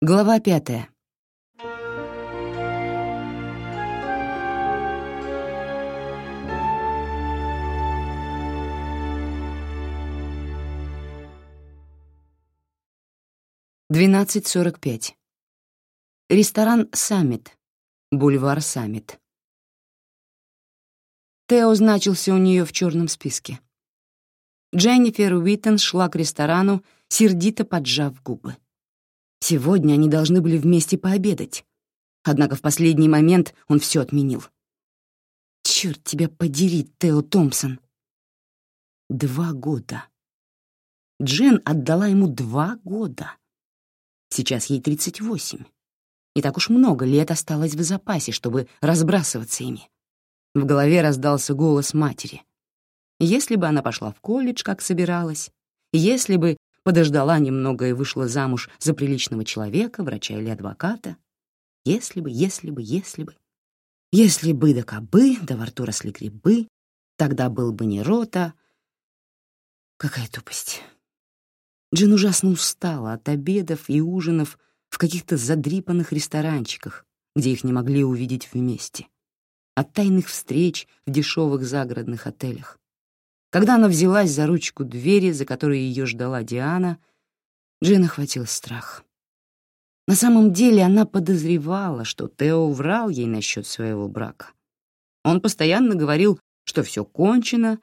Глава пятая. Двенадцать сорок пять. Ресторан «Саммит», бульвар «Саммит». Тео значился у нее в черном списке. Дженнифер Уиттон шла к ресторану, сердито поджав губы. Сегодня они должны были вместе пообедать. Однако в последний момент он все отменил. Черт тебя подери, Тео Томпсон. Два года. Джен отдала ему два года. Сейчас ей 38. Не так уж много лет осталось в запасе, чтобы разбрасываться ими. В голове раздался голос матери. Если бы она пошла в колледж, как собиралась, если бы подождала немного и вышла замуж за приличного человека, врача или адвоката, если бы, если бы, если бы. Если бы да кабы, да во рту росли грибы, тогда был бы не рота. Какая тупость. Джин ужасно устала от обедов и ужинов в каких-то задрипанных ресторанчиках, где их не могли увидеть вместе, от тайных встреч в дешевых загородных отелях, когда она взялась за ручку двери, за которой ее ждала Диана, Джин охватил страх. На самом деле она подозревала, что Тео врал ей насчет своего брака. Он постоянно говорил, что все кончено,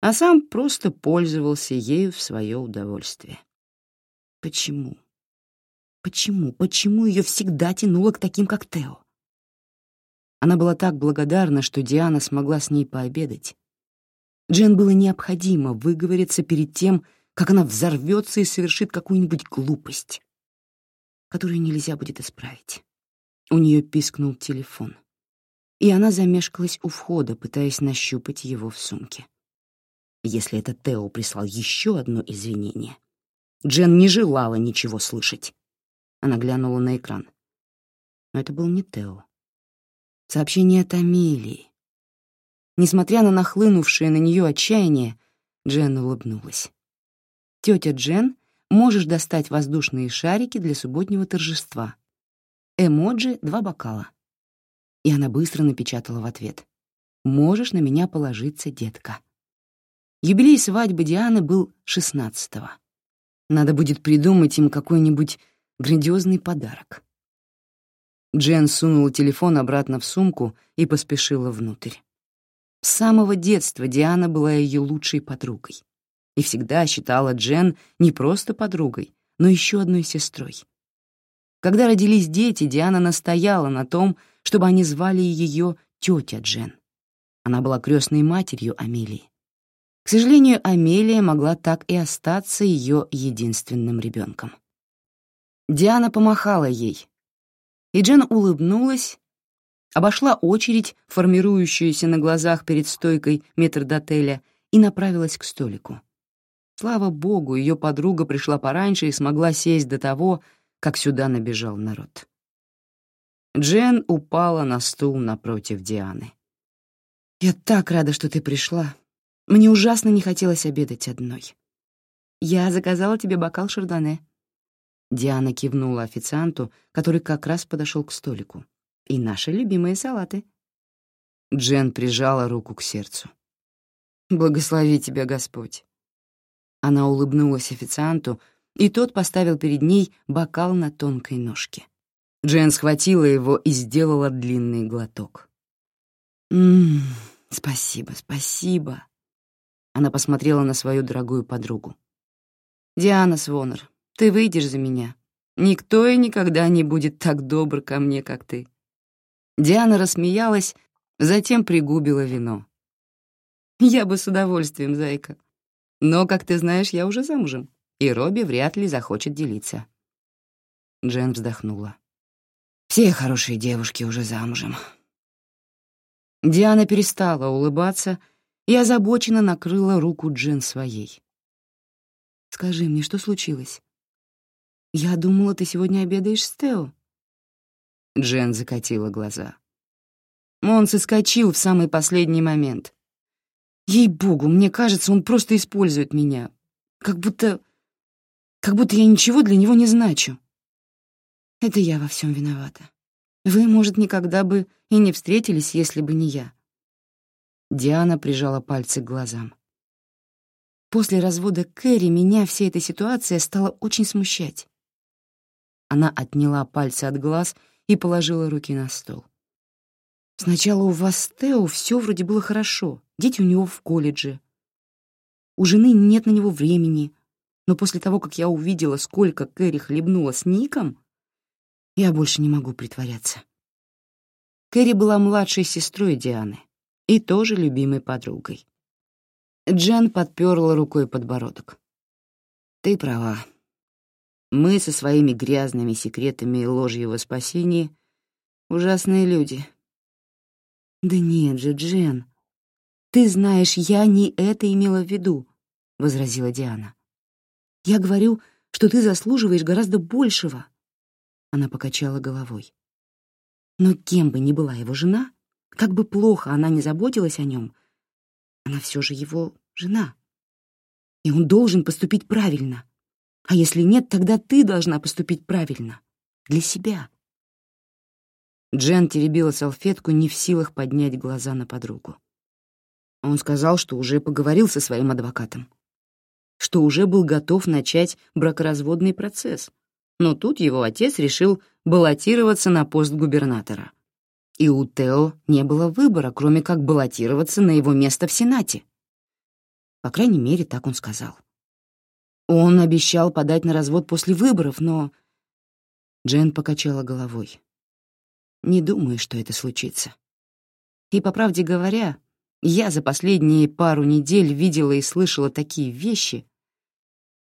а сам просто пользовался ею в свое удовольствие. Почему? Почему? Почему ее всегда тянуло к таким, как Тео? Она была так благодарна, что Диана смогла с ней пообедать, Джен было необходимо выговориться перед тем, как она взорвется и совершит какую-нибудь глупость, которую нельзя будет исправить. У нее пискнул телефон, и она замешкалась у входа, пытаясь нащупать его в сумке. Если это Тео прислал еще одно извинение, Джен не желала ничего слышать. Она глянула на экран. Но это был не Тео. Сообщение от Амелии, Несмотря на нахлынувшее на нее отчаяние, Джен улыбнулась. «Тетя Джен, можешь достать воздушные шарики для субботнего торжества. Эмоджи — два бокала». И она быстро напечатала в ответ. «Можешь на меня положиться, детка». Юбилей свадьбы Дианы был шестнадцатого. Надо будет придумать им какой-нибудь грандиозный подарок. Джен сунула телефон обратно в сумку и поспешила внутрь. С самого детства Диана была ее лучшей подругой и всегда считала Джен не просто подругой, но еще одной сестрой. Когда родились дети, Диана настояла на том, чтобы они звали ее тетя Джен. Она была крестной матерью Амелии. К сожалению, Амелия могла так и остаться ее единственным ребенком. Диана помахала ей, и Джен улыбнулась обошла очередь, формирующуюся на глазах перед стойкой метрдотеля, и направилась к столику. Слава богу, ее подруга пришла пораньше и смогла сесть до того, как сюда набежал народ. Джен упала на стул напротив Дианы. «Я так рада, что ты пришла. Мне ужасно не хотелось обедать одной. Я заказала тебе бокал шардоне». Диана кивнула официанту, который как раз подошел к столику и наши любимые салаты». Джен прижала руку к сердцу. «Благослови тебя, Господь». Она улыбнулась официанту, и тот поставил перед ней бокал на тонкой ножке. Джен схватила его и сделала длинный глоток. «Ммм, спасибо, спасибо». Она посмотрела на свою дорогую подругу. «Диана Свонер, ты выйдешь за меня. Никто и никогда не будет так добр ко мне, как ты». Диана рассмеялась, затем пригубила вино. «Я бы с удовольствием, зайка. Но, как ты знаешь, я уже замужем, и Робби вряд ли захочет делиться». Джен вздохнула. «Все хорошие девушки уже замужем». Диана перестала улыбаться и озабоченно накрыла руку Джен своей. «Скажи мне, что случилось? Я думала, ты сегодня обедаешь с Тео». Джен закатила глаза. Он соскочил в самый последний момент. Ей-богу, мне кажется, он просто использует меня. Как будто... Как будто я ничего для него не значу. Это я во всем виновата. Вы, может, никогда бы и не встретились, если бы не я. Диана прижала пальцы к глазам. После развода Кэрри меня вся эта ситуация стала очень смущать. Она отняла пальцы от глаз и положила руки на стол. Сначала у вас Тео все вроде было хорошо, дети у него в колледже. У жены нет на него времени, но после того, как я увидела, сколько Кэрри хлебнула с Ником, я больше не могу притворяться. Кэрри была младшей сестрой Дианы и тоже любимой подругой. Джен подперла рукой подбородок. «Ты права. Мы со своими грязными секретами и ложью во спасении — ужасные люди». «Да нет же, Джен. Ты знаешь, я не это имела в виду», — возразила Диана. «Я говорю, что ты заслуживаешь гораздо большего. Она покачала головой. Но кем бы ни была его жена, как бы плохо она ни заботилась о нем, она все же его жена. И он должен поступить правильно. А если нет, тогда ты должна поступить правильно. Для себя. Джен теребила салфетку, не в силах поднять глаза на подругу. Он сказал, что уже поговорил со своим адвокатом, что уже был готов начать бракоразводный процесс, но тут его отец решил баллотироваться на пост губернатора. И у Тео не было выбора, кроме как баллотироваться на его место в Сенате. По крайней мере, так он сказал. Он обещал подать на развод после выборов, но... Джен покачала головой. Не думаю, что это случится. И, по правде говоря, я за последние пару недель видела и слышала такие вещи,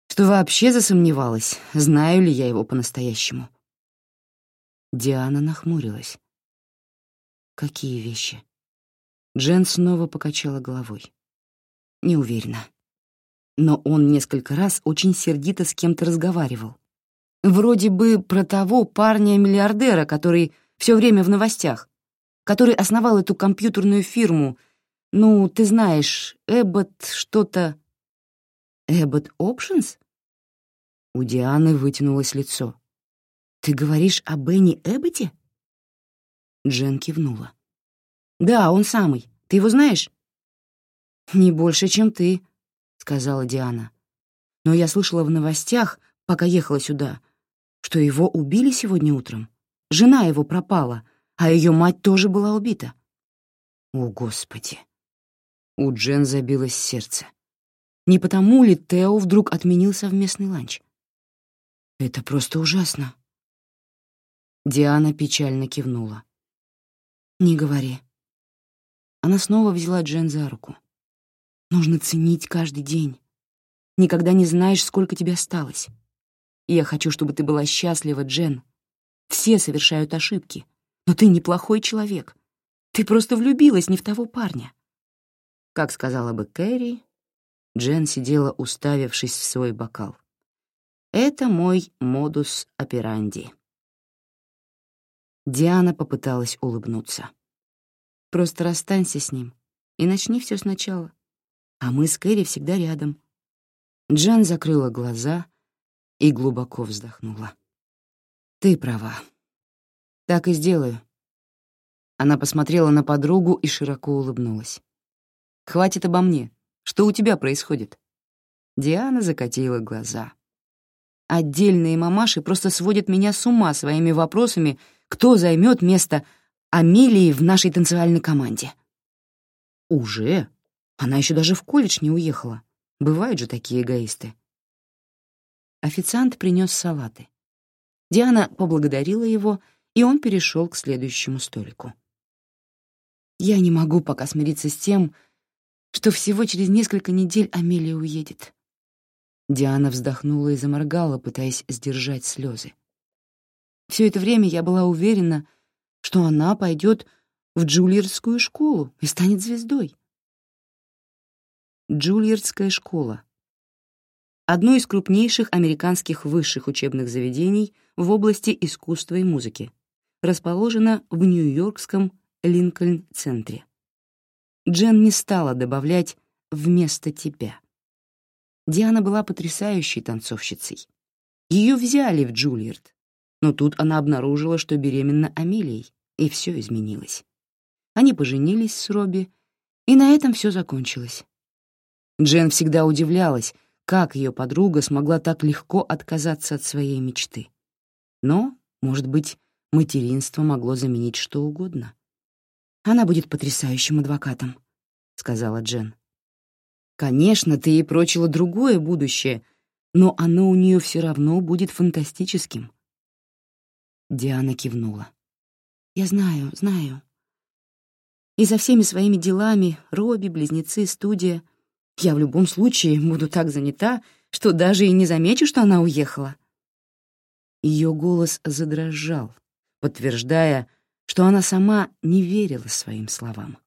что вообще засомневалась, знаю ли я его по-настоящему. Диана нахмурилась. «Какие вещи?» Джен снова покачала головой. «Не уверена. Но он несколько раз очень сердито с кем-то разговаривал. Вроде бы про того парня-миллиардера, который все время в новостях, который основал эту компьютерную фирму. Ну, ты знаешь, Эббот что-то... Эббот Опшенс? У Дианы вытянулось лицо. «Ты говоришь о Бенни Эбботе?» Джен кивнула. «Да, он самый. Ты его знаешь?» «Не больше, чем ты», — сказала Диана. «Но я слышала в новостях, пока ехала сюда, что его убили сегодня утром. Жена его пропала, а ее мать тоже была убита». «О, Господи!» У Джен забилось сердце. Не потому ли Тео вдруг отменил совместный ланч? Это просто ужасно. Диана печально кивнула. «Не говори». Она снова взяла Джен за руку. «Нужно ценить каждый день. Никогда не знаешь, сколько тебе осталось. я хочу, чтобы ты была счастлива, Джен. Все совершают ошибки, но ты неплохой человек. Ты просто влюбилась не в того парня». Как сказала бы Кэрри, Джен сидела, уставившись в свой бокал. «Это мой модус операнди». Диана попыталась улыбнуться. «Просто расстанься с ним и начни все сначала. А мы с Кэрри всегда рядом». Джен закрыла глаза и глубоко вздохнула. «Ты права. Так и сделаю». Она посмотрела на подругу и широко улыбнулась. «Хватит обо мне. Что у тебя происходит?» Диана закатила глаза. «Отдельные мамаши просто сводят меня с ума своими вопросами, кто займет место Амелии в нашей танцевальной команде». «Уже? Она еще даже в колледж не уехала. Бывают же такие эгоисты». Официант принес салаты. Диана поблагодарила его, и он перешел к следующему столику. «Я не могу пока смириться с тем, что всего через несколько недель Амелия уедет. Диана вздохнула и заморгала, пытаясь сдержать слезы. Все это время я была уверена, что она пойдет в Джульердскую школу и станет звездой. Джульердская школа — одно из крупнейших американских высших учебных заведений в области искусства и музыки, расположена в Нью-Йоркском Линкольн-центре. Джен не стала добавлять «вместо тебя». Диана была потрясающей танцовщицей. Ее взяли в Джульярд, Но тут она обнаружила, что беременна Амелией, и все изменилось. Они поженились с Робби, и на этом все закончилось. Джен всегда удивлялась, как ее подруга смогла так легко отказаться от своей мечты. Но, может быть, материнство могло заменить что угодно. «Она будет потрясающим адвокатом», — сказала Джен. «Конечно, ты ей прочила другое будущее, но оно у нее все равно будет фантастическим». Диана кивнула. «Я знаю, знаю. И за всеми своими делами, Робби, близнецы, студия, я в любом случае буду так занята, что даже и не замечу, что она уехала». Ее голос задрожал, подтверждая, что она сама не верила своим словам.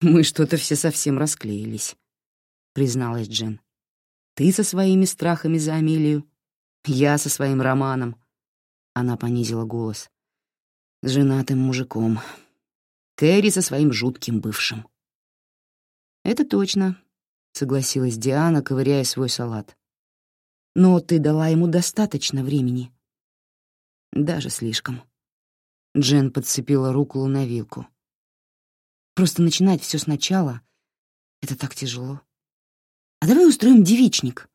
«Мы что-то все совсем расклеились», — призналась Джен. «Ты со своими страхами за Амелию, я со своим романом». Она понизила голос. «С женатым мужиком. Кэрри со своим жутким бывшим». «Это точно», — согласилась Диана, ковыряя свой салат. «Но ты дала ему достаточно времени». «Даже слишком». Джен подцепила руку на вилку. «Просто начинать все сначала — это так тяжело. А давай устроим девичник.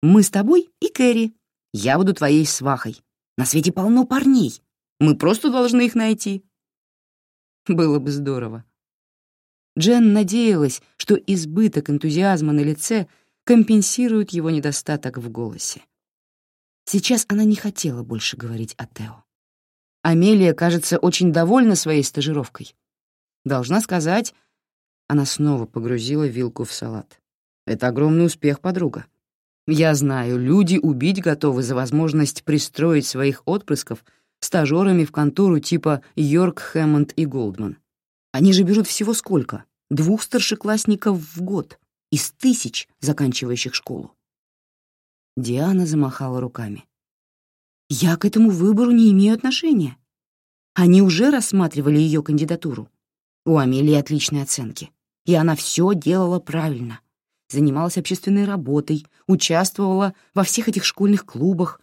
Мы с тобой и Кэрри. Я буду твоей свахой. На свете полно парней. Мы просто должны их найти». Было бы здорово. Джен надеялась, что избыток энтузиазма на лице компенсирует его недостаток в голосе. Сейчас она не хотела больше говорить о Тео. Амелия, кажется, очень довольна своей стажировкой. Должна сказать, она снова погрузила вилку в салат. Это огромный успех, подруга. Я знаю, люди убить готовы за возможность пристроить своих отпрысков стажерами в контору типа Йорк, Хэммонд и Голдман. Они же берут всего сколько? Двух старшеклассников в год из тысяч, заканчивающих школу. Диана замахала руками. Я к этому выбору не имею отношения. Они уже рассматривали ее кандидатуру. У Амелии отличные оценки, и она все делала правильно. Занималась общественной работой, участвовала во всех этих школьных клубах,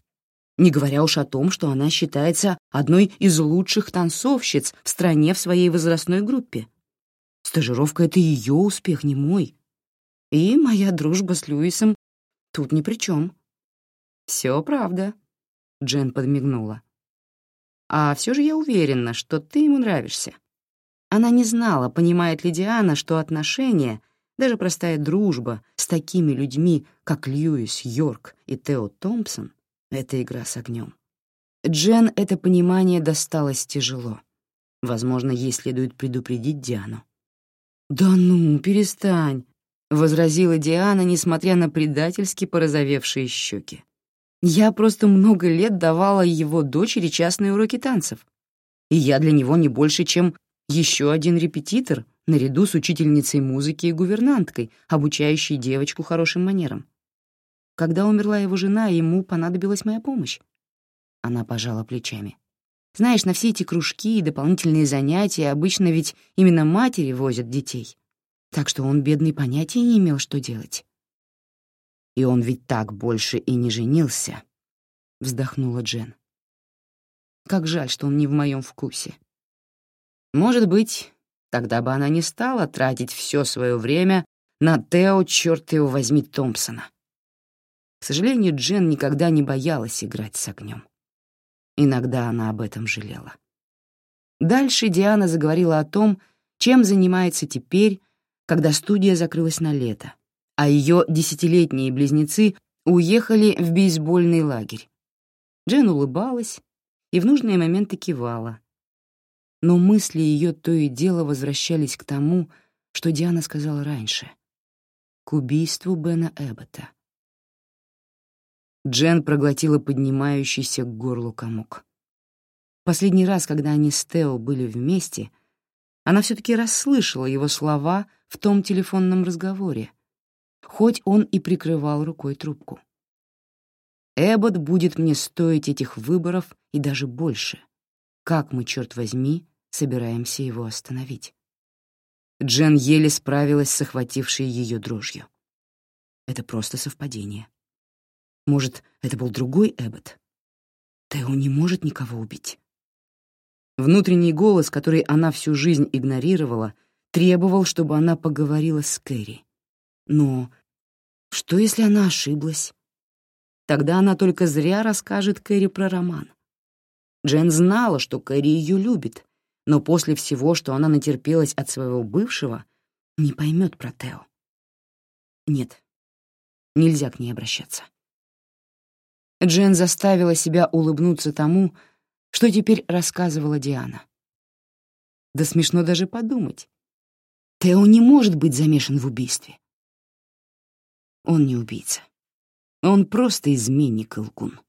не говоря уж о том, что она считается одной из лучших танцовщиц в стране в своей возрастной группе. Стажировка — это ее успех, не мой. И моя дружба с Льюисом тут ни при чем. Все правда, Джен подмигнула. «А все же я уверена, что ты ему нравишься». Она не знала, понимает ли Диана, что отношения, даже простая дружба с такими людьми, как Льюис Йорк и Тео Томпсон — это игра с огнем. Джен это понимание досталось тяжело. Возможно, ей следует предупредить Диану. «Да ну, перестань», — возразила Диана, несмотря на предательски порозовевшие щеки. Я просто много лет давала его дочери частные уроки танцев. И я для него не больше, чем еще один репетитор наряду с учительницей музыки и гувернанткой, обучающей девочку хорошим манерам. Когда умерла его жена, ему понадобилась моя помощь. Она пожала плечами. Знаешь, на все эти кружки и дополнительные занятия обычно ведь именно матери возят детей. Так что он, бедный, понятия не имел, что делать. И он ведь так больше и не женился, — вздохнула Джен. Как жаль, что он не в моем вкусе. Может быть, тогда бы она не стала тратить все свое время на Тео, черт его возьми, Томпсона. К сожалению, Джен никогда не боялась играть с огнем. Иногда она об этом жалела. Дальше Диана заговорила о том, чем занимается теперь, когда студия закрылась на лето, а ее десятилетние близнецы уехали в бейсбольный лагерь. Джен улыбалась и в нужные моменты кивала. Но мысли ее то и дело возвращались к тому, что Диана сказала раньше — к убийству Бена Эббота. Джен проглотила поднимающийся к горлу комок. Последний раз, когда они с Тео были вместе, она все-таки расслышала его слова в том телефонном разговоре, хоть он и прикрывал рукой трубку. Эббот будет мне стоить этих выборов и даже больше. Как мы, черт возьми, собираемся его остановить? Джен еле справилась с охватившей ее дрожью. Это просто совпадение. Может, это был другой Эббот? Тео не может никого убить. Внутренний голос, который она всю жизнь игнорировала, требовал, чтобы она поговорила с Кэрри. Но что, если она ошиблась? Тогда она только зря расскажет Кэрри про роман. Джен знала, что Кэрри ее любит, но после всего, что она натерпелась от своего бывшего, не поймет про Тео. Нет, нельзя к ней обращаться. Джен заставила себя улыбнуться тому, что теперь рассказывала Диана. Да смешно даже подумать. Тео не может быть замешан в убийстве. Он не убийца. Он просто изменник и лгун.